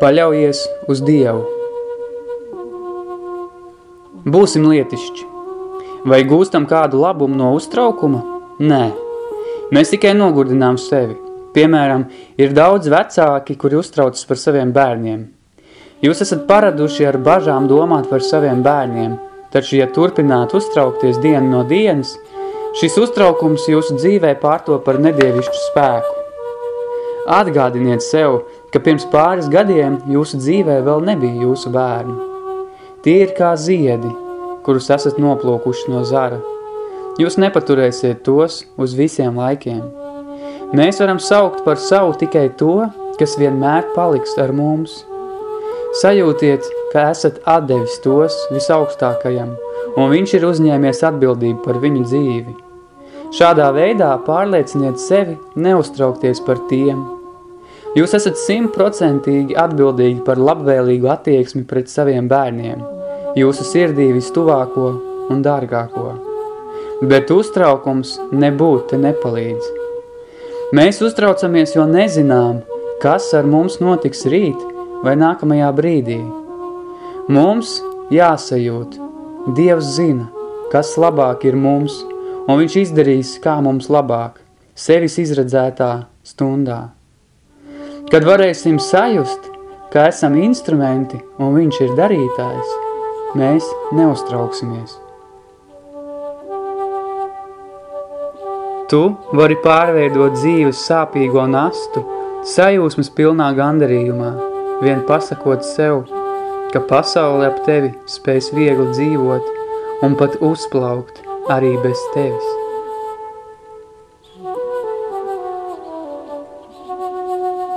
Paļaujies uz Dievu. Būsim lietišķi. Vai gūstam kādu labumu no uztraukuma? Nē. Mēs tikai nogurdinām sevi. Piemēram, ir daudz vecāki, kuri uztraucas par saviem bērniem. Jūs esat paraduši ar bažām domāt par saviem bērniem, taču, ja turpināt uztraukties dienu no dienas, šis uztraukums jūsu dzīvē pārto par nedievišķu spēku. Atgādiniet sev, ka pirms pāris gadiem jūsu dzīvē vēl nebija jūsu bērnu. Tie ir kā ziedi, kurus esat noplūkuši no zara. Jūs nepaturēsiet tos uz visiem laikiem. Mēs varam saukt par savu tikai to, kas vienmēr paliks ar mums. Sajūtiet, ka esat atdevis tos visaugstākajam, un viņš ir uzņēmies atbildību par viņu dzīvi. Šādā veidā pārlieciniet sevi neuztraukties par tiem. Jūs esat simtprocentīgi atbildīgi par labvēlīgu attieksmi pret saviem bērniem, jūsu sirdī vistuvāko un dārgāko bet uztraukums nebūtu te nepalīdz. Mēs uztraucamies, jo nezinām, kas ar mums notiks rīt vai nākamajā brīdī. Mums jāsajūt, Dievs zina, kas labāk ir mums, un viņš izdarīs, kā mums labāk, sevis izredzētā stundā. Kad varēsim sajust, ka esam instrumenti un viņš ir darītājs, mēs neuztrauksimies. Tu vari pārveidot dzīves sāpīgo nastu, sajūsmas pilnā gandarījumā, vien pasakot sev, ka pasaule ap tevi spēs viegli dzīvot un pat uzplaukt arī bez tevis.